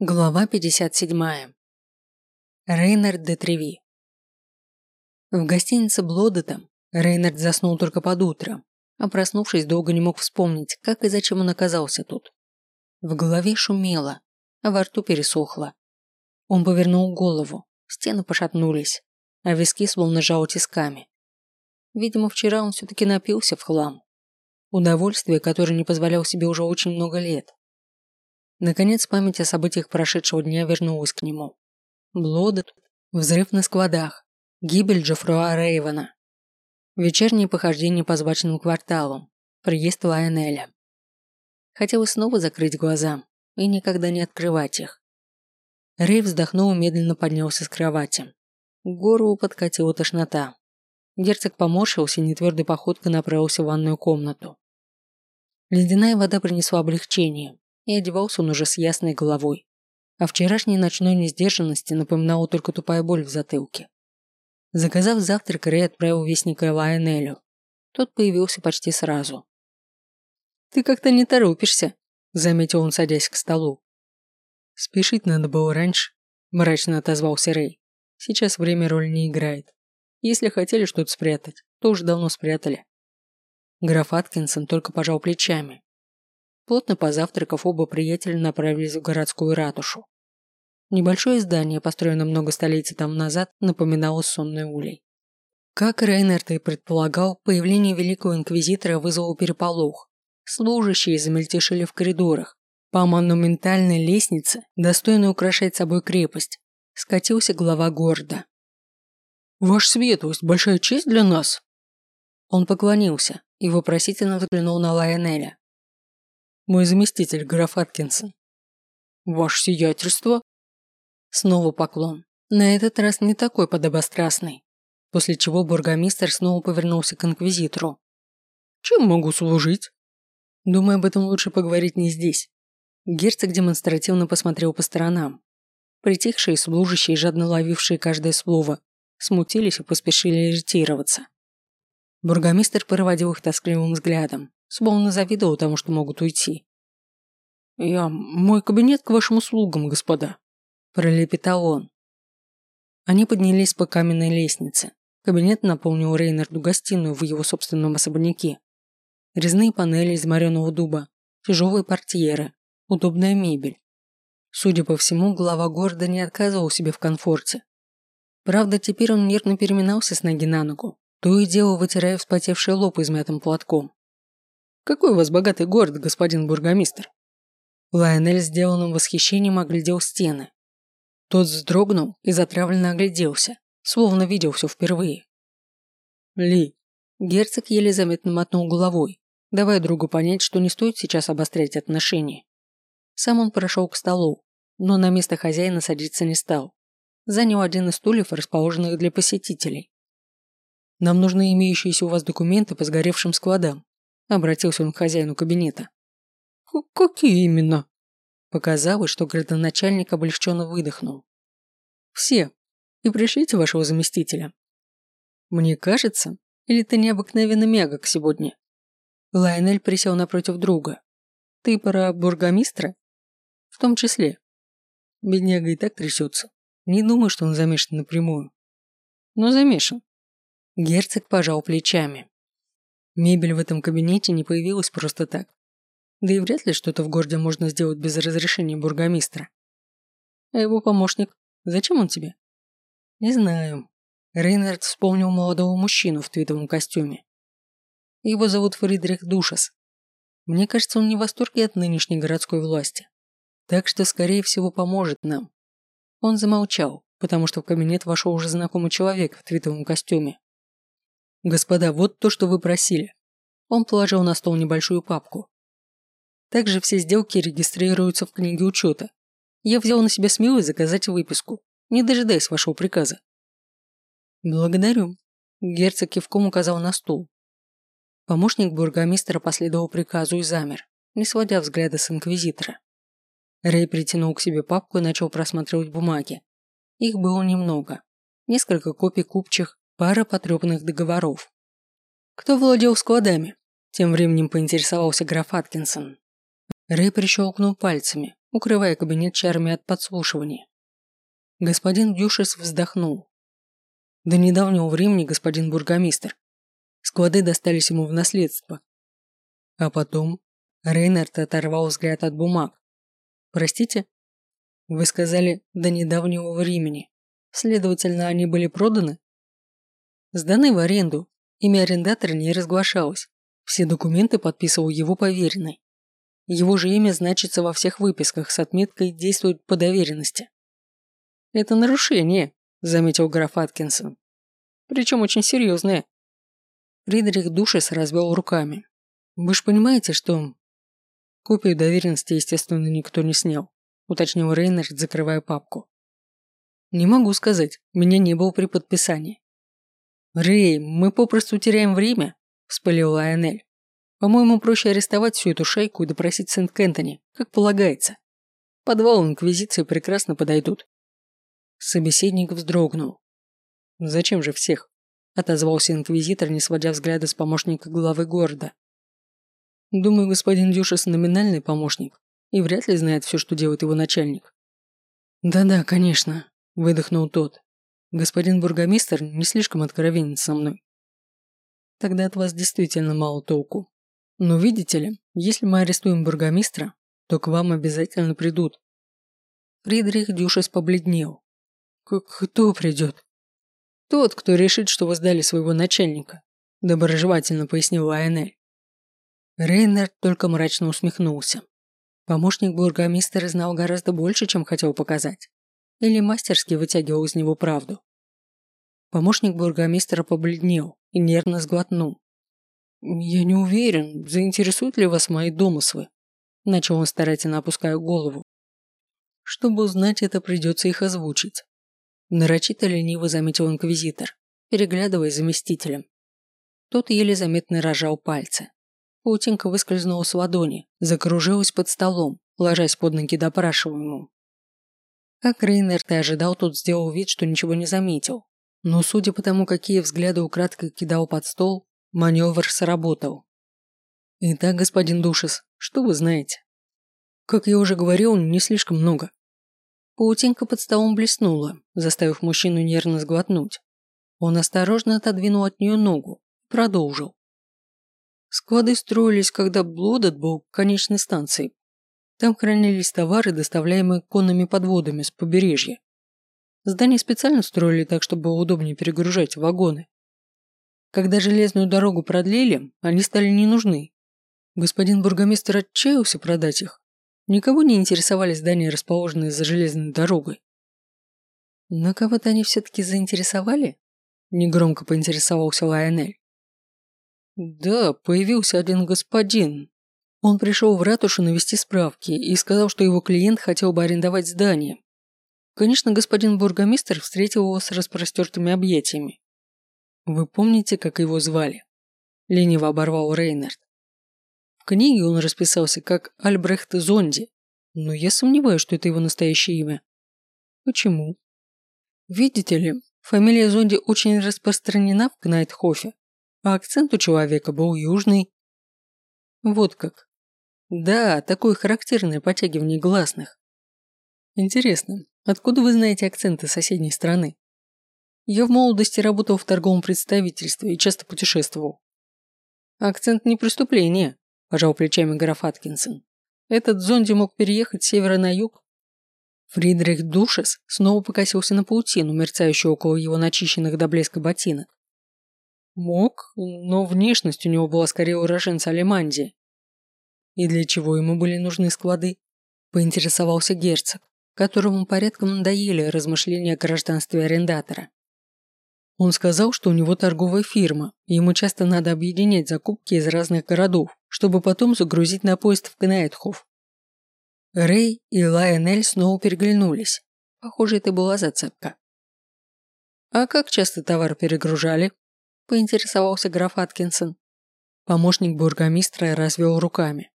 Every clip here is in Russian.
Глава 57. Рейнард де Треви. В гостинице Блодетом Рейнард заснул только под утро, а проснувшись, долго не мог вспомнить, как и зачем он оказался тут. В голове шумело, а во рту пересохло. Он повернул голову, стены пошатнулись, а виски словно жал тисками. Видимо, вчера он все-таки напился в хлам. Удовольствие, которое не позволял себе уже очень много лет. Наконец память о событиях прошедшего дня вернулась к нему. Блодет, взрыв на складах, гибель Джофруа Рейвена, вечерние похождения по звачным кварталам, приезд Лайонеля. Хотелось снова закрыть глаза и никогда не открывать их. Рей вздохнул и медленно поднялся с кровати. К горлу подкатила тошнота. Герцог поморщился и нетвердой походкой направился в ванную комнату. Ледяная вода принесла облегчение, и одевался он уже с ясной головой. А вчерашней ночной несдержанности напоминала только тупая боль в затылке. Заказав завтрак, Рэй отправил вестника Лайонелю. Тот появился почти сразу. «Ты как-то не торопишься», – заметил он, садясь к столу. «Спешить надо было раньше», – мрачно отозвался Рэй. «Сейчас время роль не играет. Если хотели что-то спрятать, то уже давно спрятали». Граф Аткинсон только пожал плечами, Плотно позавтракав, оба приятеля направились в городскую ратушу. Небольшое здание, построенное много столетий тому назад, напоминало сонный улей. Как Рейнард и предполагал, появление Великого Инквизитора вызвало переполох. Служащие замельтешили в коридорах. По монументальной лестнице, достойной украшать собой крепость, скатился глава города. «Ваша светлость, большая честь для нас!» Он поклонился и вопросительно взглянул на Лайонеля. Мой заместитель, граф Аткинсон. Ваше сиятельство? Снова поклон. На этот раз не такой подобострастный. После чего бургомистр снова повернулся к инквизитору. Чем могу служить? Думаю, об этом лучше поговорить не здесь. Герцог демонстративно посмотрел по сторонам. Притихшие служащие, жадно ловившие каждое слово, смутились и поспешили ретироваться. Бургомистр проводил их тоскливым взглядом, словно завидовал тому, что могут уйти. «Я... мой кабинет к вашим услугам, господа», – пролепетал он. Они поднялись по каменной лестнице. Кабинет наполнил Рейнарду гостиную в его собственном особняке. Резные панели из мореного дуба, тяжелые портьеры, удобная мебель. Судя по всему, глава города не отказывал себе в комфорте. Правда, теперь он нервно переминался с ноги на ногу, то и дело вытирая вспотевший лоб измятым платком. Какой у вас богатый город, господин бургомистр?» Лайонель сделанным восхищением оглядел стены. Тот вздрогнул и затравленно огляделся, словно видел все впервые. «Ли». Герцог еле заметно мотнул головой, давая другу понять, что не стоит сейчас обострять отношения. Сам он прошел к столу, но на место хозяина садиться не стал. Занял один из стульев, расположенных для посетителей. «Нам нужны имеющиеся у вас документы по сгоревшим складам», Обратился он к хозяину кабинета. «Какие именно?» Показалось, что градоначальник облегченно выдохнул. «Все. И пришлите вашего заместителя». «Мне кажется, или ты необыкновенно мягок сегодня?» Лайнель присел напротив друга. «Ты пора бургомистра?» «В том числе». Бедняга и так трясется. Не думаю, что он замешан напрямую. Но замешан. Герцог пожал плечами. Мебель в этом кабинете не появилась просто так. Да и вряд ли что-то в городе можно сделать без разрешения бургомистра. А его помощник? Зачем он тебе? Не знаю. Рейнард вспомнил молодого мужчину в твитовом костюме. Его зовут Фридрих Душас. Мне кажется, он не в восторге от нынешней городской власти. Так что, скорее всего, поможет нам. Он замолчал, потому что в кабинет вошел уже знакомый человек в твитовом костюме. «Господа, вот то, что вы просили». Он положил на стол небольшую папку. Также все сделки регистрируются в книге учета. Я взял на себя смелость заказать выписку, не дожидаясь вашего приказа. Благодарю. Герцог кивком указал на стул. Помощник бургомистра последовал приказу и замер, не сводя взгляда с инквизитора. Рэй притянул к себе папку и начал просматривать бумаги. Их было немного. Несколько копий купчих, пара потрепанных договоров. Кто владел складами? Тем временем поинтересовался граф Аткинсон. Рэй прищелкнул пальцами, укрывая кабинет чарами от подслушивания. Господин Дюшес вздохнул. До недавнего времени господин бургомистр. Склады достались ему в наследство. А потом Рейнард оторвал взгляд от бумаг. Простите? Вы сказали «до недавнего времени». Следовательно, они были проданы? Сданы в аренду. Имя арендатора не разглашалось. Все документы подписывал его поверенный. Его же имя значится во всех выписках с отметкой «действует по доверенности». «Это нарушение», – заметил граф Аткинсон. «Причем очень серьезное». Фридрих Душес развел руками. «Вы же понимаете, что...» Копию доверенности, естественно, никто не снял, уточнил Рейнер, закрывая папку. «Не могу сказать, меня не было при подписании». «Рей, мы попросту теряем время», – вспылил Лайонель. «По-моему, проще арестовать всю эту шайку и допросить Сент-Кентони, как полагается. Подвал Инквизиции прекрасно подойдут. Собеседник вздрогнул. «Зачем же всех?» – отозвался инквизитор, не сводя взгляда с помощника главы города. «Думаю, господин Дюшес номинальный помощник и вряд ли знает все, что делает его начальник». «Да-да, конечно», – выдохнул тот. «Господин бургомистр не слишком откровенен со мной». «Тогда от вас действительно мало толку. Но видите ли, если мы арестуем бургомистра, то к вам обязательно придут». Фридрих Дюшес побледнел. «Кто придет?» «Тот, кто решит, что вы сдали своего начальника», – доброжелательно пояснил Айнель. Рейнер только мрачно усмехнулся. Помощник бургомистра знал гораздо больше, чем хотел показать. Или мастерски вытягивал из него правду. Помощник бургомистра побледнел и нервно сглотнул. «Я не уверен, заинтересуют ли вас мои домыслы», – начал он старательно опуская голову. Чтобы узнать это, придется их озвучить. Нарочито лениво заметил инквизитор, переглядывая заместителем. Тот еле заметно рожал пальцы. Паутинка выскользнула с ладони, закружилась под столом, ложась под ноги допрашиваемому. Как Рейнерт и ожидал, тот сделал вид, что ничего не заметил. Но судя по тому, какие взгляды украдкой кидал под стол, маневр сработал. Итак, господин Душес, что вы знаете? Как я уже говорил, не слишком много. Паутинка под столом блеснула, заставив мужчину нервно сглотнуть. Он осторожно отодвинул от нее ногу и продолжил. Склады строились, когда Блодот был конечной станцией. Там хранились товары, доставляемые конными подводами с побережья. Здание специально строили так, чтобы удобнее перегружать вагоны. Когда железную дорогу продлили, они стали не нужны. Господин бургомистр отчаялся продать их, Никого не интересовали здания, расположенные за железной дорогой. Но кого-то они все-таки заинтересовали? Негромко поинтересовался Лайонель. Да, появился один господин. Он пришел в ратушу навести справки и сказал, что его клиент хотел бы арендовать здание. Конечно, господин бургомистр встретил его с распростертыми объятиями. Вы помните, как его звали? Лениво оборвал Рейнард книге он расписался как Альбрехт Зонди, но я сомневаюсь, что это его настоящее имя. Почему? Видите ли, фамилия Зонди очень распространена в Кнайтхофе, а акцент у человека был южный. Вот как. Да, такое характерное подтягивание гласных. Интересно, откуда вы знаете акценты соседней страны? Я в молодости работал в торговом представительстве и часто путешествовал. Акцент не преступление, – пожал плечами граф Аткинсон. «Этот зонди мог переехать с севера на юг?» Фридрих Душес снова покосился на паутину, мерцающую около его начищенных до блеска ботинок. Мог, но внешность у него была скорее уроженца Алимандии. И для чего ему были нужны склады? Поинтересовался герцог, которому порядком надоели размышления о гражданстве арендатора. Он сказал, что у него торговая фирма, и ему часто надо объединять закупки из разных городов, чтобы потом загрузить на поезд в Кнаэтхоф. Рэй и Лайонель снова переглянулись. Похоже, это была зацепка. «А как часто товар перегружали?» – поинтересовался граф Аткинсон. Помощник бургомистра развел руками.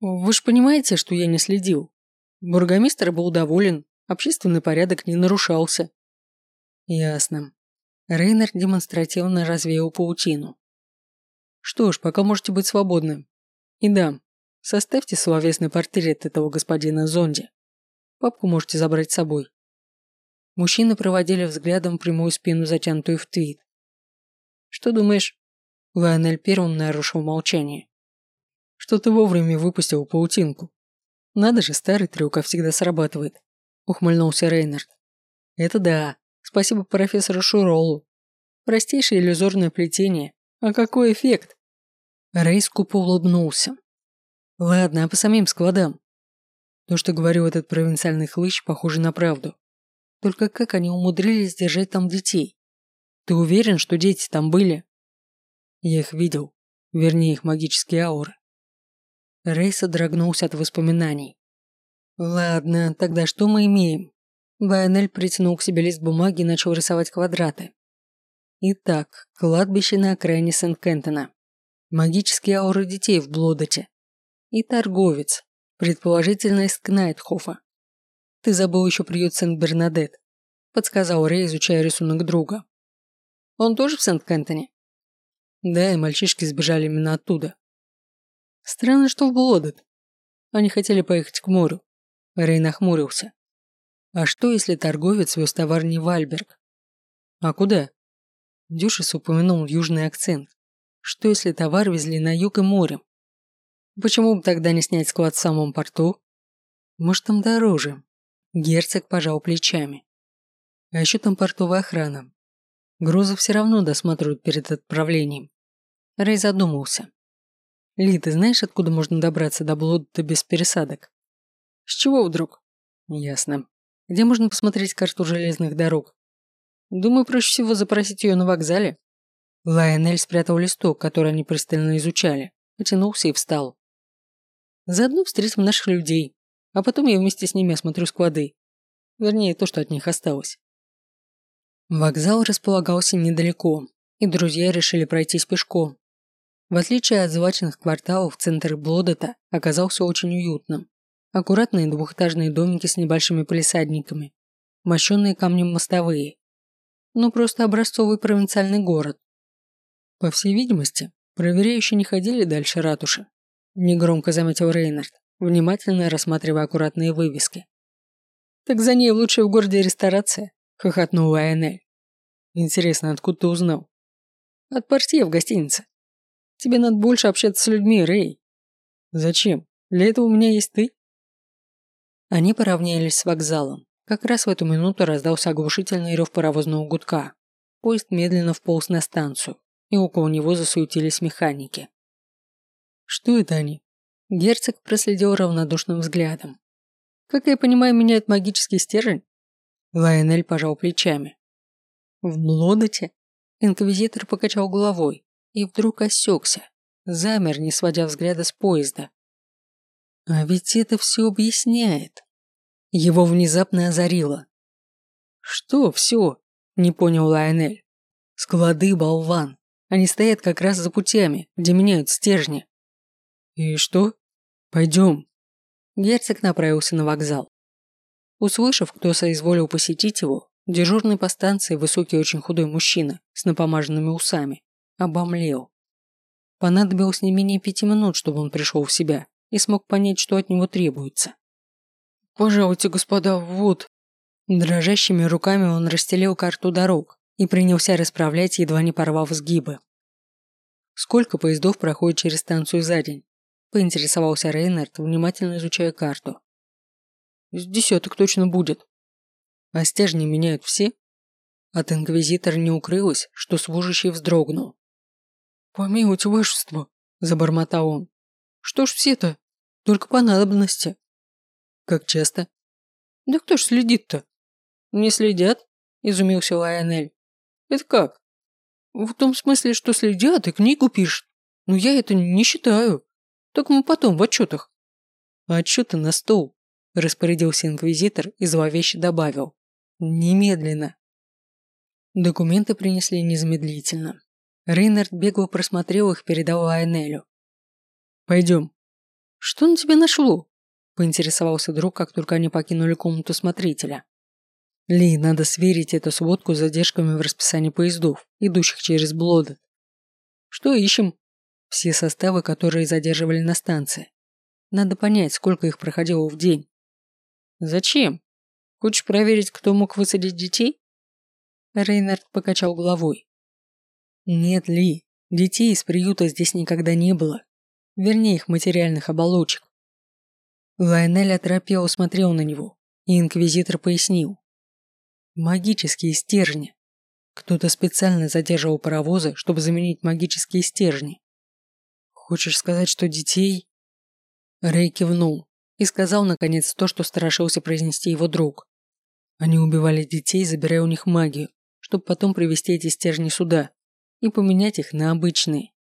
«Вы же понимаете, что я не следил. Бургомистр был доволен, общественный порядок не нарушался. Ясно. Рейнер демонстративно развеял паутину. Что ж, пока можете быть свободны. И да, Составьте словесный портрет этого господина Зонди. Папку можете забрать с собой. Мужчины проводили взглядом прямую спину, затянутую в твит. «Что думаешь?» Лайонель первым нарушил молчание. «Что ты вовремя выпустил паутинку? Надо же, старый трюк, а всегда срабатывает», – ухмыльнулся Рейнард. «Это да. Спасибо профессору Шуролу. Простейшее иллюзорное плетение. А какой эффект?» Рей скупо улыбнулся. «Ладно, а по самим складам?» То, что говорил этот провинциальный хлыщ, похоже на правду. Только как они умудрились держать там детей? Ты уверен, что дети там были? Я их видел. Вернее, их магические ауры. Рей содрогнулся от воспоминаний. Ладно, тогда что мы имеем? Лайонель притянул к себе лист бумаги и начал рисовать квадраты. Итак, кладбище на окраине Сент-Кентона. Магические ауры детей в Блодоте. И торговец, предположительно из Кнайтхофа. «Ты забыл еще приют Сент-Бернадет», – подсказал Рэй, изучая рисунок друга. «Он тоже в Сент-Кентоне?» «Да, и мальчишки сбежали именно оттуда». «Странно, что в Блодет. Они хотели поехать к морю». Рэй нахмурился. «А что, если торговец вез товар не в Альберг?» «А куда?» Дюшис упомянул южный акцент. «Что, если товар везли на юг и морем?» «Почему бы тогда не снять склад в самом порту?» «Может, там дороже?» Герцог пожал плечами. А еще там портовая охрана. Грузы все равно досматривают перед отправлением. Рэй задумался. Ли, ты знаешь, откуда можно добраться до Блода без пересадок? С чего вдруг? Ясно. Где можно посмотреть карту железных дорог? Думаю, проще всего запросить ее на вокзале. Лайонель спрятал листок, который они пристально изучали, потянулся и встал. Заодно встретим наших людей, а потом я вместе с ними осмотрю склады. Вернее, то, что от них осталось. Вокзал располагался недалеко, и друзья решили пройтись пешком. В отличие от звачных кварталов, центр Блодота оказался очень уютным. Аккуратные двухэтажные домики с небольшими полисадниками, мощенные камнем мостовые. Ну, просто образцовый провинциальный город. По всей видимости, проверяющие не ходили дальше ратуши. Негромко заметил Рейнард внимательно рассматривая аккуратные вывески. «Так за ней лучшая в городе ресторация», – хохотнула Айнель. «Интересно, откуда ты узнал?» «От портье в гостинице. Тебе надо больше общаться с людьми, Рэй». «Зачем? Для этого у меня есть ты». Они поравнялись с вокзалом. Как раз в эту минуту раздался оглушительный рев паровозного гудка. Поезд медленно вполз на станцию, и около него засуетились механики. «Что это они?» Герцог проследил равнодушным взглядом. «Как я понимаю, меняет магический стержень?» Лайонель пожал плечами. «В Блодоте?» Инквизитор покачал головой и вдруг осекся, замер, не сводя взгляда с поезда. А ведь это все объясняет. Его внезапно озарило. «Что все?» – не понял Лайонель. «Склады, болван. Они стоят как раз за путями, где меняют стержни». «И что?» «Пойдем». Герцог направился на вокзал. Услышав, кто соизволил посетить его, дежурный по станции высокий очень худой мужчина с напомаженными усами обомлел. Понадобилось не менее пяти минут, чтобы он пришел в себя и смог понять, что от него требуется. «Пожалуйте, господа, вот». Дрожащими руками он расстелил карту дорог и принялся расправлять, едва не порвав сгибы. Сколько поездов проходит через станцию за день? Поинтересовался Рейнард, внимательно изучая карту. С десяток точно будет. А стержни меняют все? От инквизитора не укрылось, что служащий вздрогнул. «Помилуйте, вашество!» – забормотал он. «Что ж все-то? Только по надобности». «Как часто?» «Да кто ж следит-то?» «Не следят?» – изумился Лайонель. «Это как?» «В том смысле, что следят и книгу пишут. Но я это не считаю. Так мы потом в отчетах. Отчеты на стол, распорядился инквизитор и зловеще добавил. Немедленно. Документы принесли незамедлительно. Рейнард бегло просмотрел их, передал Айнелю. «Пойдем». «Что на тебя нашло?» – поинтересовался друг, как только они покинули комнату смотрителя. «Ли, надо сверить эту сводку с задержками в расписании поездов, идущих через Блодет. Что ищем?» все составы, которые задерживали на станции. Надо понять, сколько их проходило в день. Зачем? Хочешь проверить, кто мог высадить детей? Рейнард покачал головой. Нет, Ли, детей из приюта здесь никогда не было. Вернее, их материальных оболочек. Лайонель оторопело смотрел на него, и инквизитор пояснил. Магические стержни. Кто-то специально задерживал паровозы, чтобы заменить магические стержни. Хочешь сказать, что детей... Рэй кивнул и сказал наконец то, что страшился произнести его друг. Они убивали детей, забирая у них магию, чтобы потом привести эти стержни сюда и поменять их на обычные.